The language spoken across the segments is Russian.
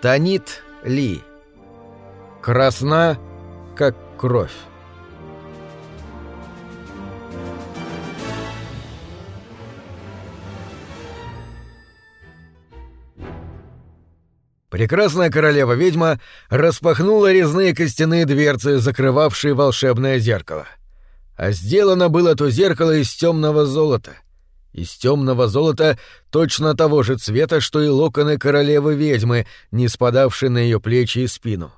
Танит Ли. Красна, как кровь. Прекрасная королева-ведьма распахнула резные костяные дверцы, закрывавшие волшебное зеркало. А сделано было то зеркало из темного золота. Из темного золота точно того же цвета, что и локоны королевы-ведьмы, не спадавшие на ее плечи и спину.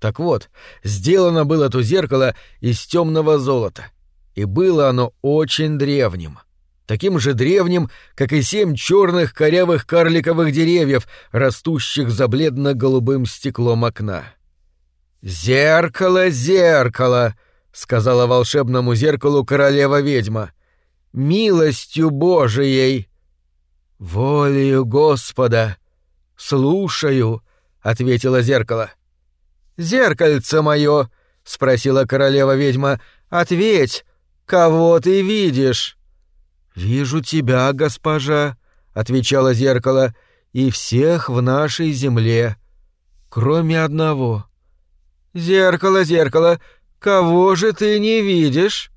Так вот, сделано было то зеркало из темного золота. И было оно очень древним таким же древним, как и семь черных корявых карликовых деревьев, растущих за бледно-голубым стеклом окна. «Зеркало, зеркало!» — сказала волшебному зеркалу королева-ведьма. «Милостью Божией!» «Волею Господа! Слушаю!» — ответило зеркало. «Зеркальце мое!» — спросила королева-ведьма. «Ответь, кого ты видишь?» «Вижу тебя, госпожа», — отвечало зеркало, — «и всех в нашей земле, кроме одного». «Зеркало, зеркало, кого же ты не видишь?»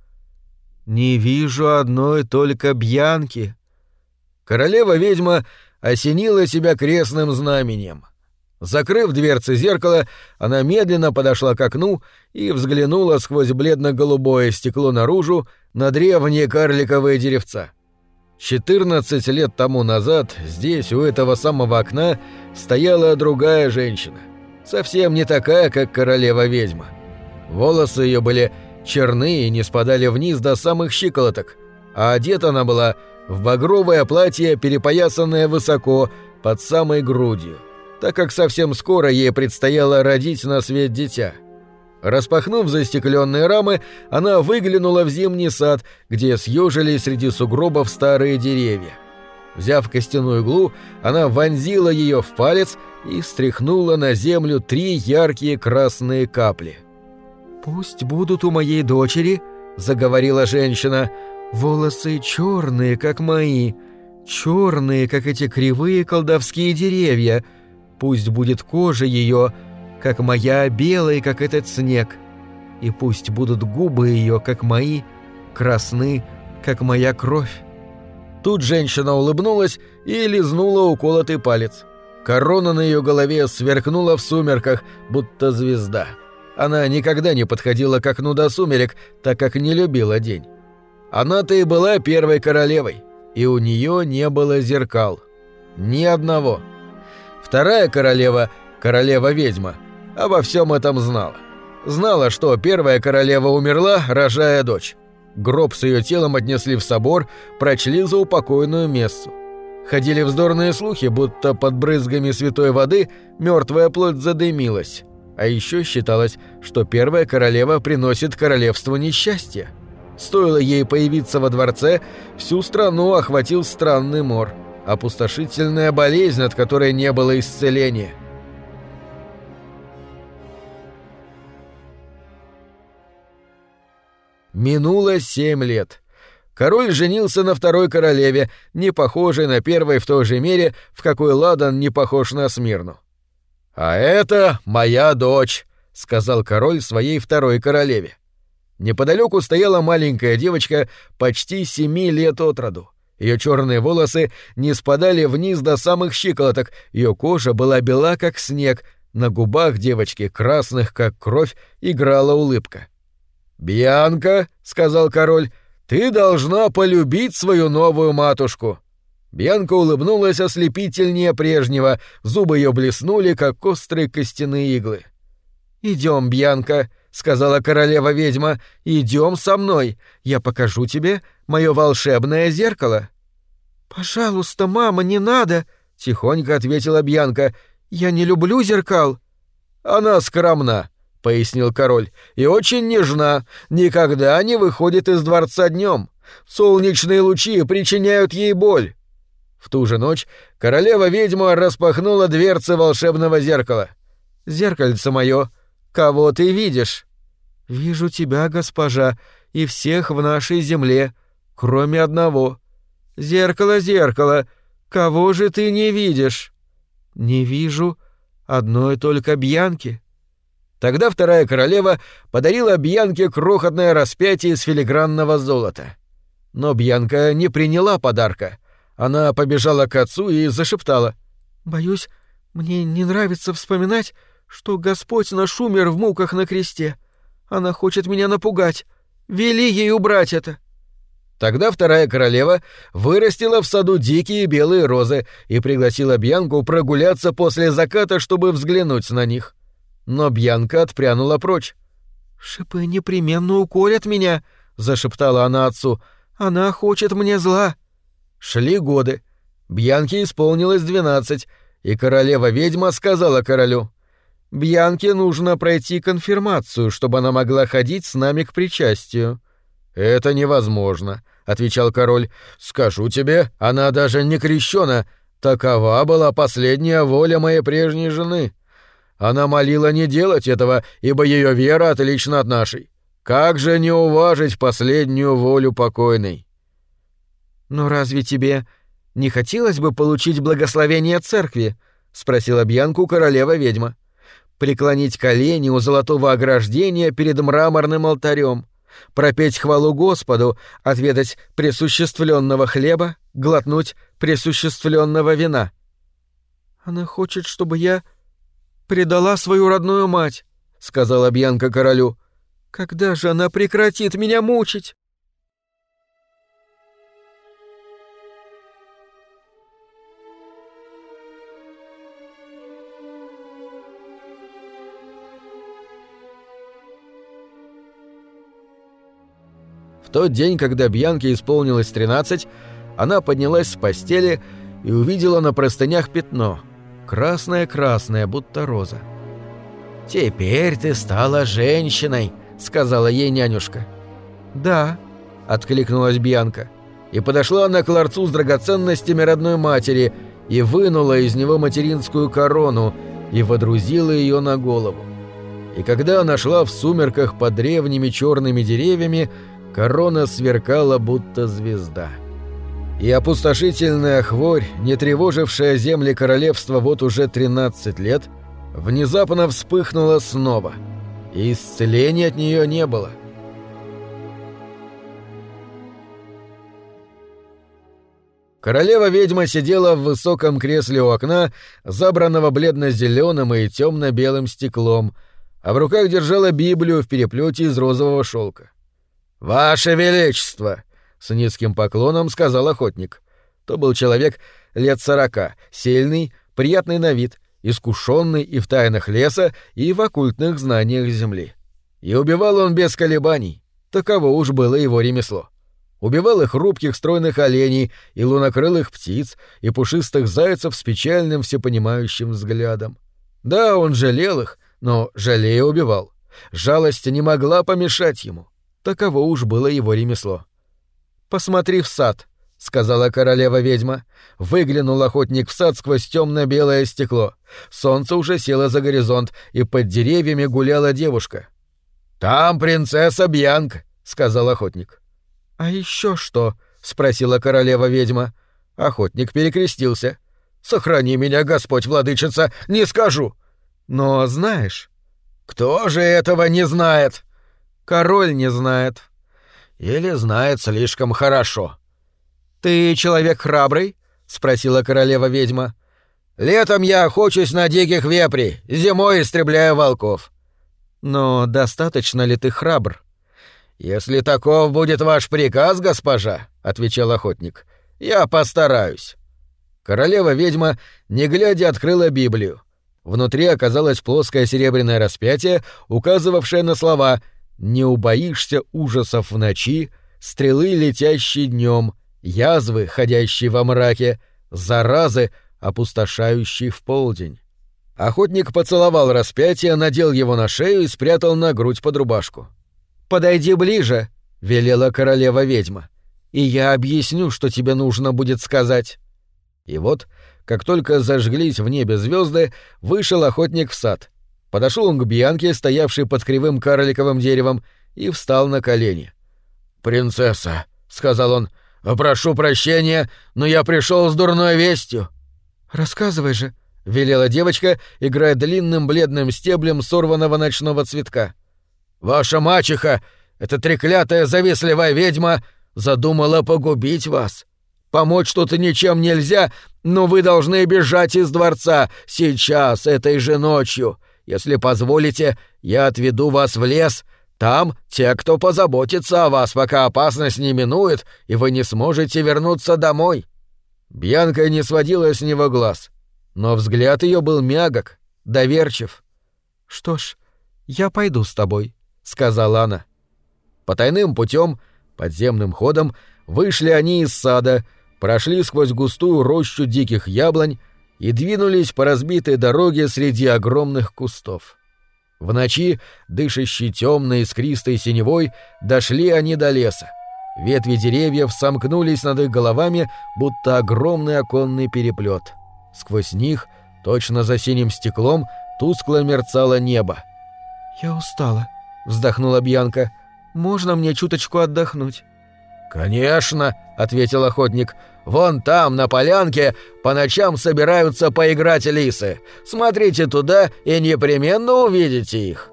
«Не вижу одной только Бьянки». Королева-ведьма осенила себя крестным знаменем. Закрыв дверцы зеркала, она медленно подошла к окну и взглянула сквозь бледно-голубое стекло наружу на древние карликовые деревца. 14 лет тому назад здесь, у этого самого окна, стояла другая женщина. Совсем не такая, как королева-ведьма. Волосы ее были черные не спадали вниз до самых щиколоток, а одета она была в багровое платье, перепоясанное высоко, под самой грудью так как совсем скоро ей предстояло родить на свет дитя. Распахнув застекленные рамы, она выглянула в зимний сад, где съежились среди сугробов старые деревья. Взяв костяную иглу, она вонзила ее в палец и стряхнула на землю три яркие красные капли. «Пусть будут у моей дочери», — заговорила женщина, — «волосы черные, как мои, черные, как эти кривые колдовские деревья», — Пусть будет кожа ее, как моя, белая, как этот снег. И пусть будут губы ее, как мои, красны, как моя кровь. Тут женщина улыбнулась и лизнула уколотый палец. Корона на ее голове сверкнула в сумерках, будто звезда. Она никогда не подходила к окну до сумерек, так как не любила день. Она-то и была первой королевой, и у нее не было зеркал. Ни одного. — Вторая королева, королева-ведьма, обо всем этом знала. Знала, что первая королева умерла, рожая дочь. Гроб с ее телом отнесли в собор, прочли за упокойную мессу. Ходили вздорные слухи, будто под брызгами святой воды мертвая плоть задымилась. А еще считалось, что первая королева приносит королевству несчастье. Стоило ей появиться во дворце, всю страну охватил странный мор – опустошительная болезнь, от которой не было исцеления. Минуло семь лет. Король женился на второй королеве, не похожей на первой в той же мере, в какой Ладан не похож на Смирну. «А это моя дочь», — сказал король своей второй королеве. Неподалеку стояла маленькая девочка почти семи лет от роду. Ее черные волосы не спадали вниз до самых щиколоток, ее кожа была бела, как снег, на губах девочки, красных, как кровь, играла улыбка. «Бьянка», — сказал король, — «ты должна полюбить свою новую матушку». Бьянка улыбнулась ослепительнее прежнего, зубы ее блеснули, как острые костяные иглы. «Идем, Бьянка», — сказала королева-ведьма, — «идем со мной, я покажу тебе мое волшебное зеркало». «Пожалуйста, мама, не надо», — тихонько ответила Бьянка, — «я не люблю зеркал». «Она скромна», — пояснил король, — «и очень нежна, никогда не выходит из дворца днем. Солнечные лучи причиняют ей боль». В ту же ночь королева-ведьма распахнула дверцы волшебного зеркала. «Зеркальце мое, кого ты видишь?» «Вижу тебя, госпожа, и всех в нашей земле, кроме одного. Зеркало, зеркало, кого же ты не видишь?» «Не вижу одной только Бьянки. Тогда вторая королева подарила Бьянке крохотное распятие из филигранного золота. Но Бьянка не приняла подарка. Она побежала к отцу и зашептала. «Боюсь, мне не нравится вспоминать, что Господь наш умер в муках на кресте. Она хочет меня напугать. Вели ей убрать это». Тогда вторая королева вырастила в саду дикие белые розы и пригласила Бьянку прогуляться после заката, чтобы взглянуть на них. Но Бьянка отпрянула прочь. «Шипы непременно укорят меня», — зашептала она отцу. «Она хочет мне зла». Шли годы. Бьянке исполнилось двенадцать, и королева-ведьма сказала королю. «Бьянке нужно пройти конфирмацию, чтобы она могла ходить с нами к причастию». «Это невозможно», — отвечал король. «Скажу тебе, она даже не крещена. Такова была последняя воля моей прежней жены. Она молила не делать этого, ибо ее вера отлична от нашей. Как же не уважить последнюю волю покойной?» «Но разве тебе не хотелось бы получить благословение церкви?» — спросила Бьянку королева-ведьма. «Преклонить колени у золотого ограждения перед мраморным алтарем, пропеть хвалу Господу, отведать присуществленного хлеба, глотнуть присуществленного вина». «Она хочет, чтобы я предала свою родную мать», — сказала Бьянка королю. «Когда же она прекратит меня мучить?» В тот день, когда Бьянке исполнилось 13, она поднялась с постели и увидела на простынях пятно. Красное-красное, будто роза. «Теперь ты стала женщиной», — сказала ей нянюшка. «Да», — откликнулась Бьянка. И подошла она к ларцу с драгоценностями родной матери и вынула из него материнскую корону и водрузила ее на голову. И когда она шла в сумерках под древними черными деревьями, корона сверкала, будто звезда. И опустошительная хворь, не тревожившая земли королевства вот уже 13 лет, внезапно вспыхнула снова, и исцеления от нее не было. Королева-ведьма сидела в высоком кресле у окна, забранного бледно-зеленым и темно-белым стеклом, а в руках держала Библию в переплете из розового шелка. «Ваше Величество!» — с низким поклоном сказал охотник. То был человек лет сорока, сильный, приятный на вид, искушенный и в тайнах леса, и в оккультных знаниях земли. И убивал он без колебаний. Таково уж было его ремесло. Убивал их хрупких стройных оленей, и лунокрылых птиц, и пушистых зайцев с печальным всепонимающим взглядом. Да, он жалел их, но жалея убивал. Жалость не могла помешать ему. Таково уж было его ремесло. «Посмотри в сад», — сказала королева-ведьма. Выглянул охотник в сад сквозь темно белое стекло. Солнце уже село за горизонт, и под деревьями гуляла девушка. «Там принцесса Бьянка», — сказал охотник. «А еще что?» — спросила королева-ведьма. Охотник перекрестился. «Сохрани меня, Господь, владычица, не скажу!» «Но знаешь...» «Кто же этого не знает?» Король не знает. Или знает слишком хорошо. Ты человек храбрый? спросила королева-ведьма. Летом я охочусь на диких вепрей, зимой истребляю волков. Но достаточно ли ты храбр? Если таков будет ваш приказ, госпожа, отвечал охотник. Я постараюсь. Королева-ведьма, не глядя, открыла Библию. Внутри оказалось плоское серебряное распятие, указывавшее на слова не убоишься ужасов в ночи, стрелы, летящие днем, язвы, ходящие во мраке, заразы, опустошающие в полдень. Охотник поцеловал распятие, надел его на шею и спрятал на грудь под рубашку. «Подойди ближе», — велела королева-ведьма, — «и я объясню, что тебе нужно будет сказать». И вот, как только зажглись в небе звезды, вышел охотник в сад — Подошел он к Бьянке, стоявшей под кривым карликовым деревом, и встал на колени. «Принцесса», — сказал он, — «прошу прощения, но я пришел с дурной вестью». «Рассказывай же», —— велела девочка, играя длинным бледным стеблем сорванного ночного цветка. «Ваша мачеха, эта треклятая завистливая ведьма, задумала погубить вас. Помочь тут ничем нельзя, но вы должны бежать из дворца сейчас, этой же ночью. Если позволите, я отведу вас в лес. Там те, кто позаботится о вас, пока опасность не минует, и вы не сможете вернуться домой». Бьянка не сводила с него глаз, но взгляд ее был мягок, доверчив. «Что ж, я пойду с тобой», — сказала она. Потайным путем, подземным ходом, вышли они из сада, прошли сквозь густую рощу диких яблонь и двинулись по разбитой дороге среди огромных кустов. В ночи, дышащей темной искристой синевой, дошли они до леса. Ветви деревьев сомкнулись над их головами, будто огромный оконный переплет. Сквозь них, точно за синим стеклом, тускло мерцало небо. «Я устала», — вздохнула Бьянка. «Можно мне чуточку отдохнуть?» «Конечно», — ответил охотник. «Вон там, на полянке, по ночам собираются поиграть лисы. Смотрите туда и непременно увидите их».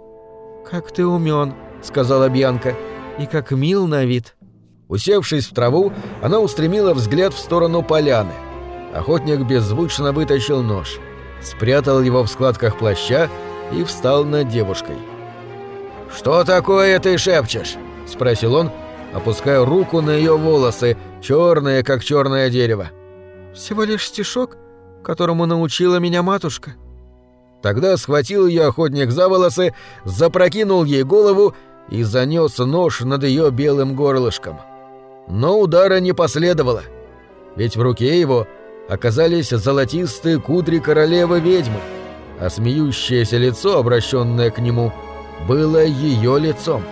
«Как ты умен», — сказала Бьянка. «И как мил на вид». Усевшись в траву, она устремила взгляд в сторону поляны. Охотник беззвучно вытащил нож, спрятал его в складках плаща и встал над девушкой. «Что такое ты шепчешь?» — спросил он, опуская руку на ее волосы, черные, как черное дерево. «Всего лишь стишок, которому научила меня матушка». Тогда схватил ее охотник за волосы, запрокинул ей голову и занес нож над ее белым горлышком. Но удара не последовало, ведь в руке его оказались золотистые кудри королевы-ведьмы, а смеющееся лицо, обращенное к нему, было ее лицом.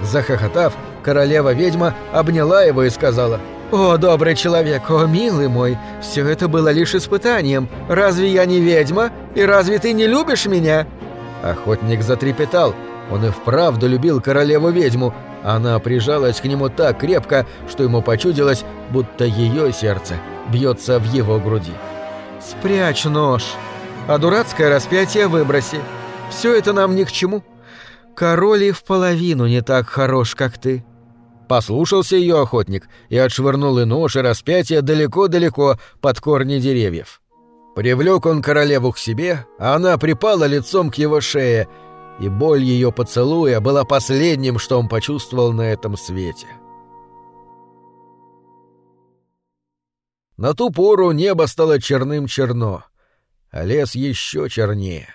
Захохотав, королева-ведьма обняла его и сказала «О, добрый человек, о, милый мой, все это было лишь испытанием. Разве я не ведьма? И разве ты не любишь меня?» Охотник затрепетал. Он и вправду любил королеву-ведьму. Она прижалась к нему так крепко, что ему почудилось, будто ее сердце бьется в его груди. «Спрячь нож, а дурацкое распятие выброси. Все это нам ни к чему. Король и в половину не так хорош, как ты». Послушался ее охотник и отшвырнул и нож, и распятие далеко-далеко под корни деревьев. Привлек он королеву к себе, а она припала лицом к его шее, и боль ее поцелуя была последним, что он почувствовал на этом свете. На ту пору небо стало черным-черно, а лес еще чернее.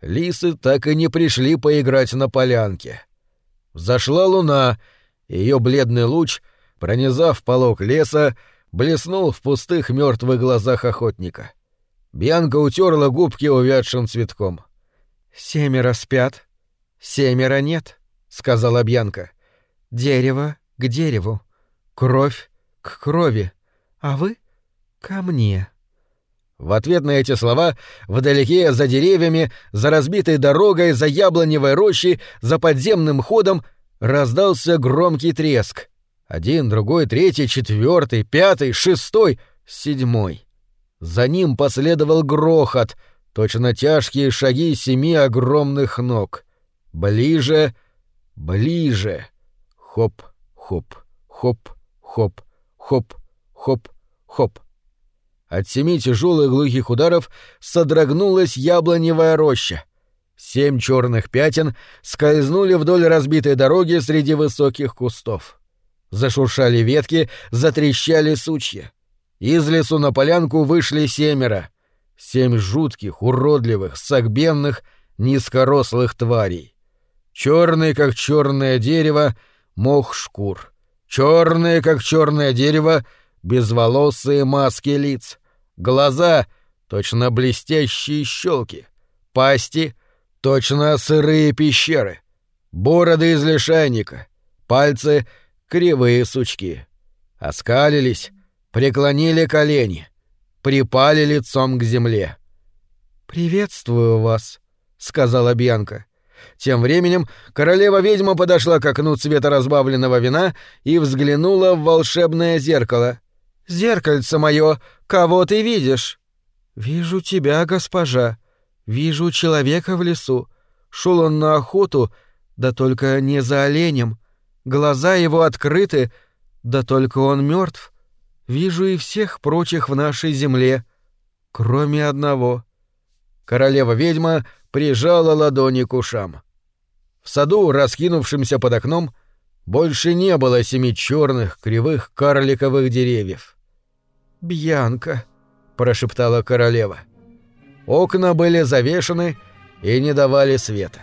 Лисы так и не пришли поиграть на полянке. Зашла луна, ее бледный луч, пронизав полог леса, блеснул в пустых мертвых глазах охотника. Бьянка утерла губки увядшим цветком. «Семеро спят, семеро нет», — сказала Бьянка. «Дерево к дереву, кровь к крови, а вы — ко мне». В ответ на эти слова вдалеке, за деревьями, за разбитой дорогой, за яблоневой рощей, за подземным ходом раздался громкий треск. Один, другой, третий, четвертый, пятый, шестой, седьмой. За ним последовал грохот, точно тяжкие шаги семи огромных ног. Ближе, ближе. Хоп, хоп, хоп, хоп, хоп, хоп, хоп. От семи тяжелых глухих ударов содрогнулась яблоневая роща. Семь черных пятен скользнули вдоль разбитой дороги среди высоких кустов. Зашуршали ветки, затрещали сучья. Из лесу на полянку вышли семеро. Семь жутких, уродливых, согбенных, низкорослых тварей. Черный, как черное дерево, мох шкур. Черные, как черное дерево, безволосые маски лиц, глаза — точно блестящие щелки, пасти — точно сырые пещеры, бороды из лишайника, пальцы — кривые сучки. Оскалились, преклонили колени, припали лицом к земле. «Приветствую вас», — сказала Бьянка. Тем временем королева-ведьма подошла к окну цвета разбавленного вина и взглянула в волшебное зеркало — «Зеркальце мое, кого ты видишь?» «Вижу тебя, госпожа. Вижу человека в лесу. Шел он на охоту, да только не за оленем. Глаза его открыты, да только он мертв. Вижу и всех прочих в нашей земле, кроме одного». Королева-ведьма прижала ладони к ушам. В саду, раскинувшемся под окном, больше не было семи черных, кривых, карликовых деревьев. «Бьянка», — прошептала королева. Окна были завешены и не давали света.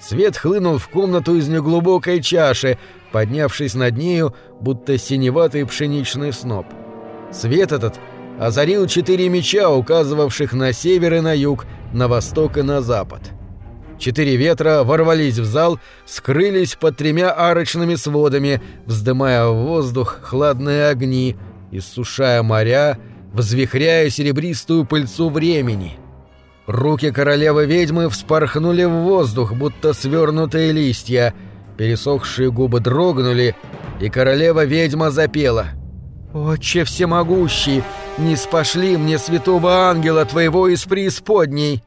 Свет хлынул в комнату из неглубокой чаши, поднявшись над нею, будто синеватый пшеничный сноп. Свет этот озарил четыре меча, указывавших на север и на юг, на восток и на запад. Четыре ветра ворвались в зал, скрылись под тремя арочными сводами, вздымая в воздух хладные огни, иссушая моря, взвихряя серебристую пыльцу времени. Руки королевы-ведьмы вспорхнули в воздух, будто свернутые листья, пересохшие губы дрогнули, и королева-ведьма запела. «Отче всемогущий, не спошли мне святого ангела твоего из преисподней!»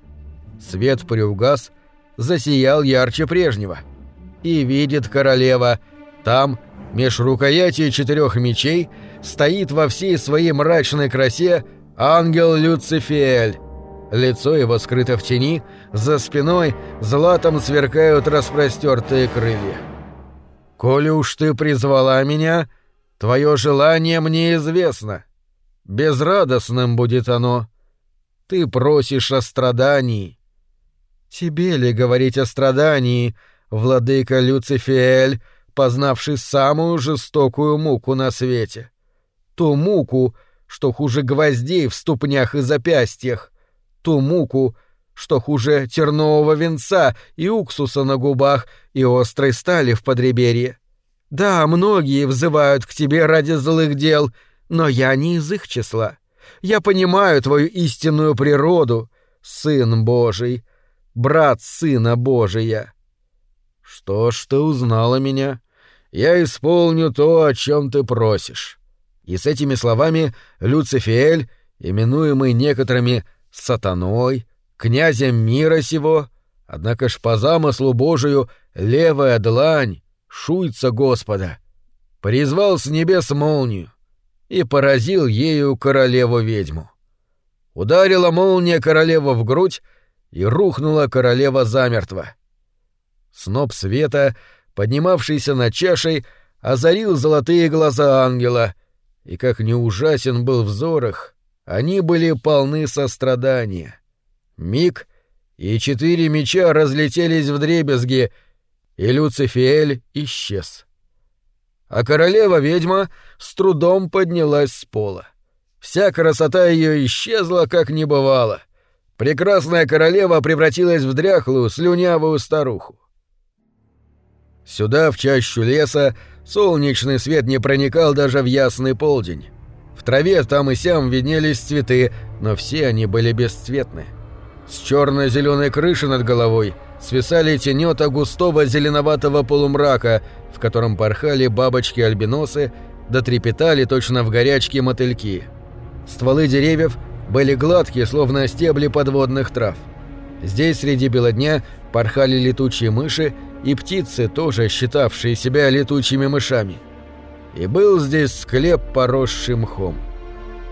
Свет приугас, засиял ярче прежнего. И видит королева, там, меж рукоятей четырех мечей, стоит во всей своей мрачной красе ангел Люцифель. Лицо его скрыто в тени, за спиной златом сверкают распростертые крылья. «Коли уж ты призвала меня, твое желание мне известно. Безрадостным будет оно. Ты просишь о страдании, Тебе ли говорить о страдании, владыка Люцифиэль, познавший самую жестокую муку на свете? Ту муку, что хуже гвоздей в ступнях и запястьях, ту муку, что хуже тернового венца и уксуса на губах и острой стали в подреберье. Да, многие взывают к тебе ради злых дел, но я не из их числа. Я понимаю твою истинную природу, Сын Божий, брат Сына Божия. Что ж ты узнала меня? Я исполню то, о чем ты просишь. И с этими словами Люцифиэль, именуемый некоторыми сатаной, князем мира сего, однако ж по замыслу Божию левая длань, шуйца Господа, призвал с небес молнию и поразил ею королеву-ведьму. Ударила молния королеву в грудь, и рухнула королева замертво. Сноп света, поднимавшийся над чашей, озарил золотые глаза ангела, и как не ужасен был взор их, они были полны сострадания. Миг, и четыре меча разлетелись в дребезги, и Люцифиэль исчез. А королева-ведьма с трудом поднялась с пола. Вся красота ее исчезла, как не бывало. Прекрасная королева превратилась в дряхлую, слюнявую старуху. Сюда, в чащу леса, солнечный свет не проникал даже в ясный полдень. В траве там и сям виднелись цветы, но все они были бесцветны. С черно-зеленой крыши над головой свисали тенета густого зеленоватого полумрака, в котором порхали бабочки-альбиносы, да трепетали точно в горячке мотыльки. Стволы деревьев — были гладкие, словно стебли подводных трав. Здесь среди бела дня порхали летучие мыши и птицы, тоже считавшие себя летучими мышами. И был здесь склеп, поросший мхом.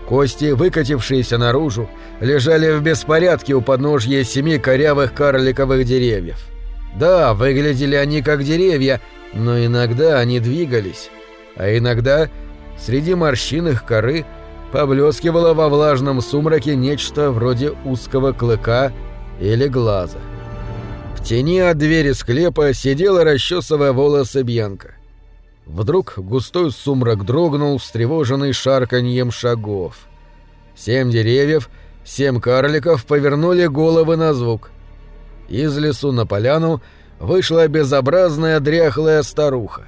Кости, выкатившиеся наружу, лежали в беспорядке у подножья семи корявых карликовых деревьев. Да, выглядели они как деревья, но иногда они двигались, а иногда среди морщин их коры – поблескивало во влажном сумраке нечто вроде узкого клыка или глаза. В тени от двери склепа сидела, расчесывая волосы Бьянка. Вдруг густой сумрак дрогнул, встревоженный шарканьем шагов. Семь деревьев, семь карликов повернули головы на звук. Из лесу на поляну вышла безобразная дряхлая старуха.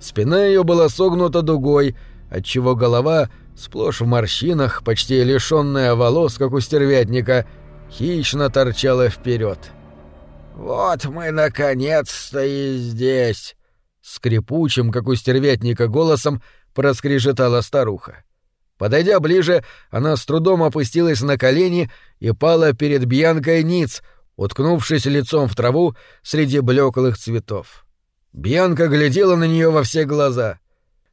Спина ее была согнута дугой, отчего голова — сплошь в морщинах, почти лишённая волос, как у стервятника, хищно торчала вперед. «Вот мы наконец-то и здесь!» Скрипучим, как у стервятника, голосом проскрежетала старуха. Подойдя ближе, она с трудом опустилась на колени и пала перед Бьянкой ниц, уткнувшись лицом в траву среди блеклых цветов. Бьянка глядела на нее во все глаза.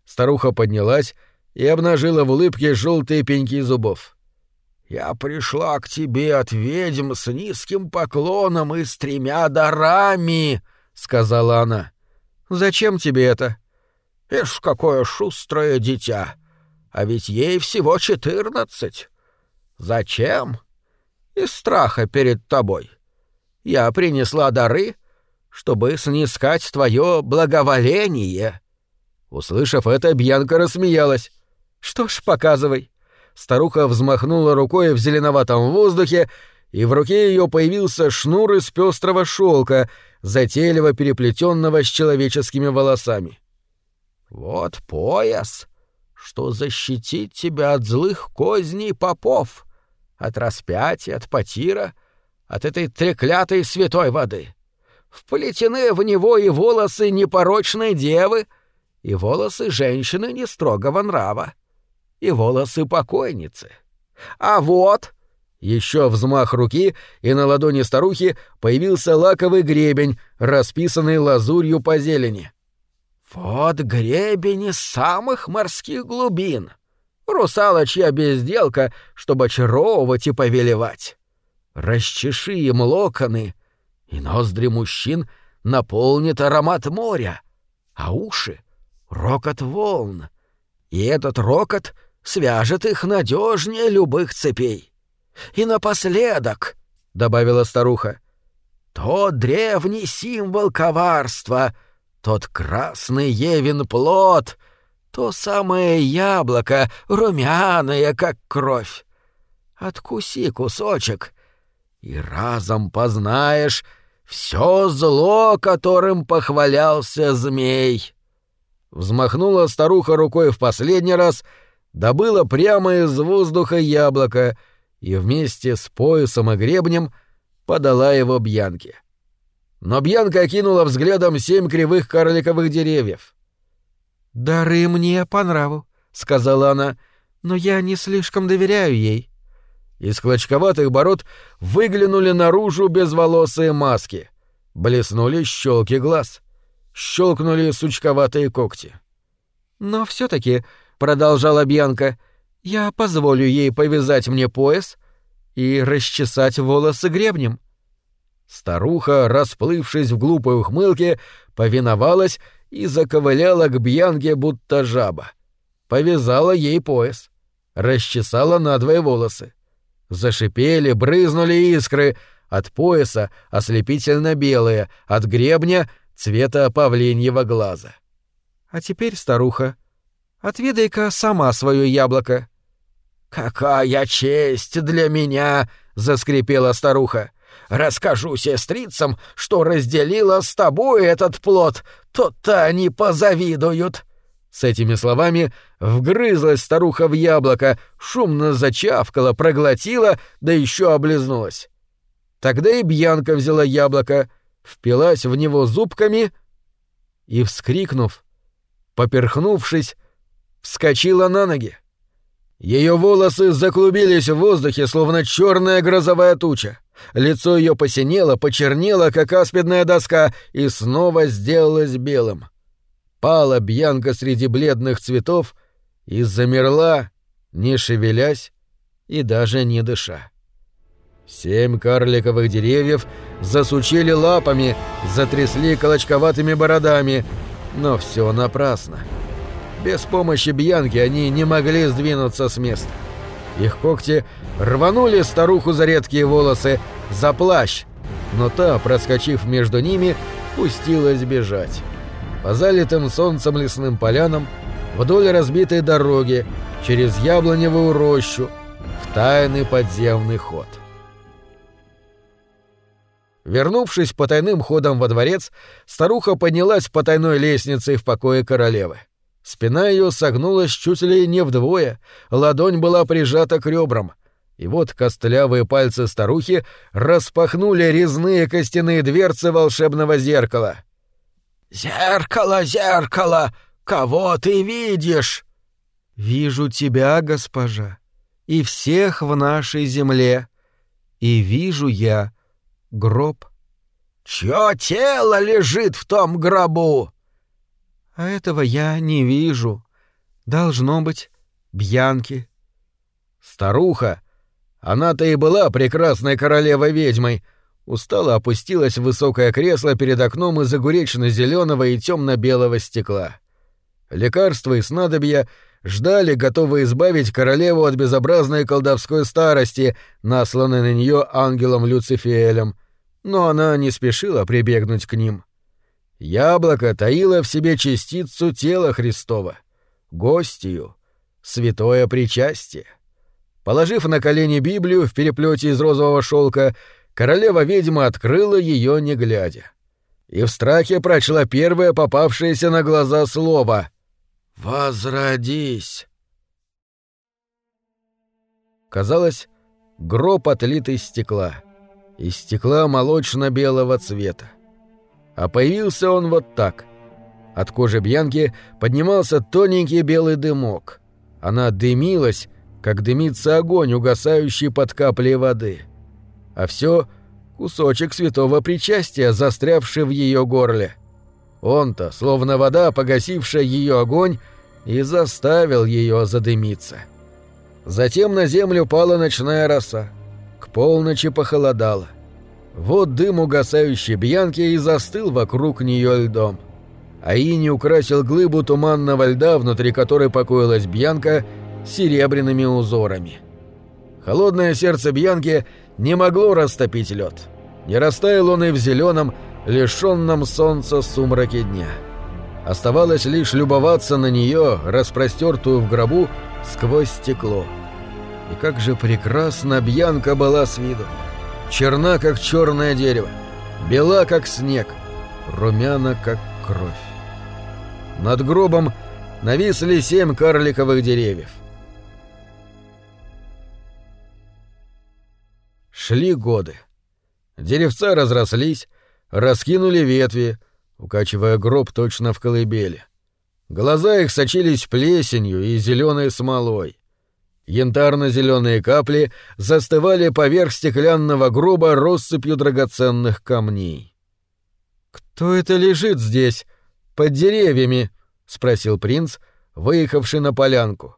Старуха поднялась и обнажила в улыбке желтые пеньки зубов. «Я пришла к тебе от ведьм с низким поклоном и с тремя дарами», — сказала она. «Зачем тебе это?» «Ишь, какое шустрое дитя! А ведь ей всего четырнадцать. Зачем? Из страха перед тобой. Я принесла дары, чтобы снискать твое благоволение». Услышав это, Бьянка рассмеялась. «Что ж, показывай». Старуха взмахнула рукой в зеленоватом воздухе, и в руке ее появился шнур из пестрого шелка, затейливо переплетенного с человеческими волосами. «Вот пояс, что защитит тебя от злых козней попов, от распятия, от потира, от этой треклятой святой воды. Вплетены в него и волосы непорочной девы, и волосы женщины не строгого нрава, и волосы покойницы. А вот...» Еще взмах руки, и на ладони старухи появился лаковый гребень, расписанный лазурью по зелени. «Вот гребень из самых морских глубин. Русалочья безделка, чтобы очаровывать и повелевать. Расчеши им локоны, и ноздри мужчин наполнит аромат моря, а уши — рокот волн. И этот рокот свяжет их надежнее любых цепей. И напоследок, — добавила старуха, — тот древний символ коварства, тот красный Евин плод, то самое яблоко, румяное, как кровь. Откуси кусочек, и разом познаешь все зло, которым похвалялся змей. Взмахнула старуха рукой в последний раз, добыла прямо из воздуха яблоко — и вместе с поясом и гребнем подала его Бьянке. Но Бьянка окинула взглядом семь кривых карликовых деревьев. «Дары мне по нраву», — сказала она, — «но я не слишком доверяю ей». Из клочковатых бород выглянули наружу безволосые маски. Блеснули щелки глаз. Щелкнули сучковатые когти. «Но все таки продолжала Бьянка, — я позволю ей повязать мне пояс и расчесать волосы гребнем. Старуха, расплывшись в глупой ухмылке, повиновалась и заковыляла к Бьянке, будто жаба. Повязала ей пояс. Расчесала надвое волосы. Зашипели, брызнули искры. От пояса ослепительно белые, от гребня — цвета павлиньего глаза. «А теперь, старуха, отведай-ка сама свое яблоко», «Какая честь для меня!» — заскрипела старуха. «Расскажу сестрицам, что разделила с тобой этот плод, то-то они позавидуют!» С этими словами вгрызлась старуха в яблоко, шумно зачавкала, проглотила, да еще облизнулась. Тогда и Бьянка взяла яблоко, впилась в него зубками и, вскрикнув, поперхнувшись, вскочила на ноги. Ее волосы заклубились в воздухе, словно черная грозовая туча. Лицо ее посинело, почернело, как аспидная доска, и снова сделалось белым. Пала Бьянка среди бледных цветов и замерла, не шевелясь и даже не дыша. Семь карликовых деревьев засучили лапами, затрясли колочковатыми бородами, но все напрасно. — без помощи Бьянки они не могли сдвинуться с места. Их когти рванули старуху за редкие волосы, за плащ, но та, проскочив между ними, пустилась бежать. По залитым солнцем лесным полянам, вдоль разбитой дороги, через яблоневую рощу, в тайный подземный ход. Вернувшись по тайным ходам во дворец, старуха поднялась по тайной лестнице в покое королевы. Спина ее согнулась чуть ли не вдвое, ладонь была прижата к ребрам. И вот костлявые пальцы старухи распахнули резные костяные дверцы волшебного зеркала. «Зеркало, зеркало! Кого ты видишь?» Вижу тебя, госпожа, и всех в нашей земле, и вижу я гроб. Чье тело лежит в том гробу? А этого я не вижу. Должно быть, Бьянки. Старуха, она-то и была прекрасной королевой-ведьмой, устало опустилась в высокое кресло перед окном из огуречно зеленого и темно белого стекла. Лекарства и снадобья ждали, готовые избавить королеву от безобразной колдовской старости, насланной на нее ангелом Люцифиэлем, но она не спешила прибегнуть к ним. Яблоко таило в себе частицу тела Христова, гостью, святое причастие. Положив на колени Библию в переплете из розового шелка, королева-ведьма открыла ее, не глядя. И в страхе прочла первое попавшееся на глаза слово «Возродись». Казалось, гроб отлит из стекла. Из стекла молочно-белого цвета. А появился он вот так. От кожи Бьянки поднимался тоненький белый дымок. Она дымилась, как дымится огонь, угасающий под каплей воды. А все кусочек святого причастия, застрявший в ее горле. Он-то, словно вода, погасившая ее огонь, и заставил ее задымиться. Затем на землю пала ночная роса. К полночи похолодало. Вот дым угасающей бьянки и застыл вокруг нее льдом. А ини украсил глыбу туманного льда, внутри которой покоилась бьянка, серебряными узорами. Холодное сердце Бьянки не могло растопить лед. Не растаял он и в зеленом, лишенном солнца сумраке дня. Оставалось лишь любоваться на нее, распростертую в гробу, сквозь стекло. И как же прекрасна Бьянка была с виду. Черна, как черное дерево, бела, как снег, румяна, как кровь. Над гробом нависли семь карликовых деревьев. Шли годы. Деревца разрослись, раскинули ветви, укачивая гроб точно в колыбели. Глаза их сочились плесенью и зеленой смолой. Янтарно-зеленые капли застывали поверх стеклянного гроба россыпью драгоценных камней. «Кто это лежит здесь, под деревьями?» — спросил принц, выехавший на полянку.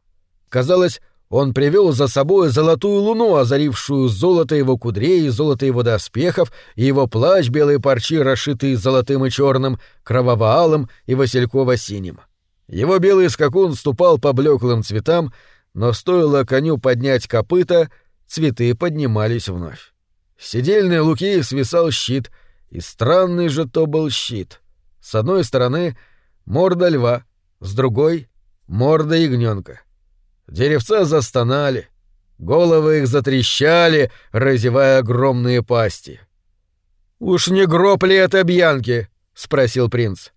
Казалось, он привел за собой золотую луну, озарившую золото его кудрей, золото его доспехов, и его плащ белой парчи, расшитый золотым и черным, кроваво-алым и васильково-синим. Его белый скакун ступал по блеклым цветам, но стоило коню поднять копыта, цветы поднимались вновь. С седельной луки свисал щит, и странный же то был щит. С одной стороны — морда льва, с другой — морда ягненка. Деревца застонали, головы их затрещали, разевая огромные пасти. «Уж не гроб ли это Бьянки?» — спросил принц.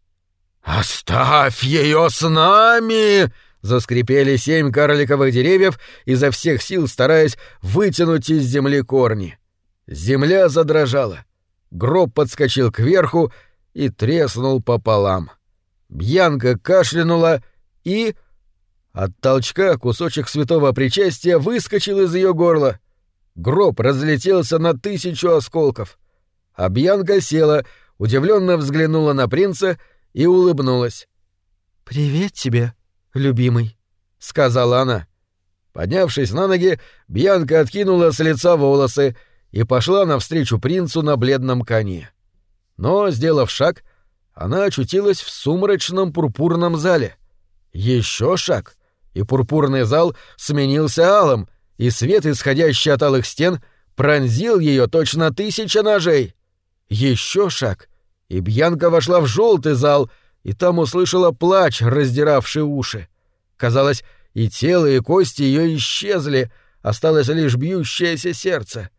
«Оставь ее с нами!» — заскрипели семь карликовых деревьев, изо всех сил стараясь вытянуть из земли корни. Земля задрожала. Гроб подскочил кверху и треснул пополам. Бьянка кашлянула и от толчка кусочек святого причастия выскочил из ее горла. Гроб разлетелся на тысячу осколков. А Бьянка села, удивленно взглянула на принца и улыбнулась. «Привет тебе, любимый», — сказала она. Поднявшись на ноги, Бьянка откинула с лица волосы и пошла навстречу принцу на бледном коне. Но, сделав шаг, она очутилась в сумрачном пурпурном зале. Еще шаг, и пурпурный зал сменился алым, и свет, исходящий от алых стен, пронзил ее точно тысяча ножей. Еще шаг, и Бьянка вошла в желтый зал, и там услышала плач, раздиравший уши. Казалось, и тело, и кости ее исчезли, осталось лишь бьющееся сердце.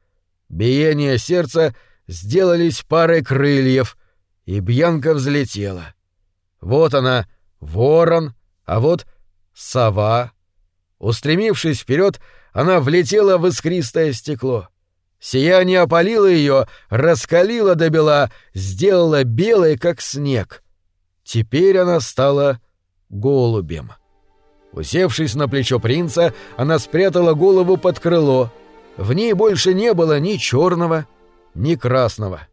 Биение сердца сделались парой крыльев, и Бьянка взлетела. Вот она, ворон, а вот — Сова. Устремившись вперед, она влетела в искристое стекло. Сияние опалило ее, раскалило до бела, сделало белой, как снег. Теперь она стала голубем. Усевшись на плечо принца, она спрятала голову под крыло. В ней больше не было ни черного, ни красного.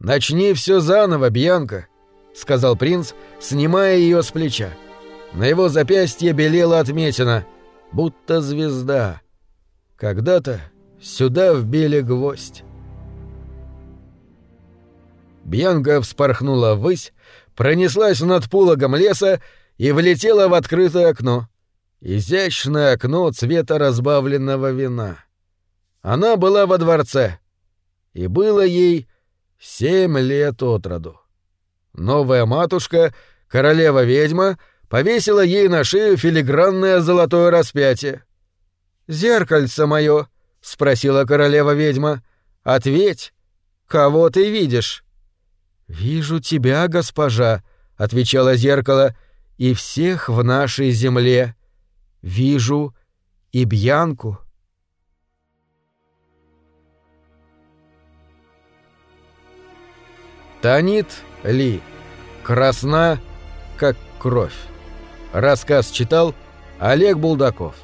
«Начни все заново, Бьянка», — сказал принц, снимая ее с плеча. На его запястье белела отметина, будто звезда. Когда-то сюда вбили гвоздь. Бьянка вспорхнула ввысь, пронеслась над пологом леса и влетела в открытое окно. Изящное окно цвета разбавленного вина. Она была во дворце, и было ей семь лет от роду. Новая матушка, королева-ведьма, повесила ей на шею филигранное золотое распятие. «Зеркальце мое», — спросила королева-ведьма, — «ответь, кого ты видишь?» «Вижу тебя, госпожа», — отвечало зеркало, — «и всех в нашей земле. Вижу и Бьянку». Танит Ли. Красна, как кровь. Рассказ читал Олег Булдаков.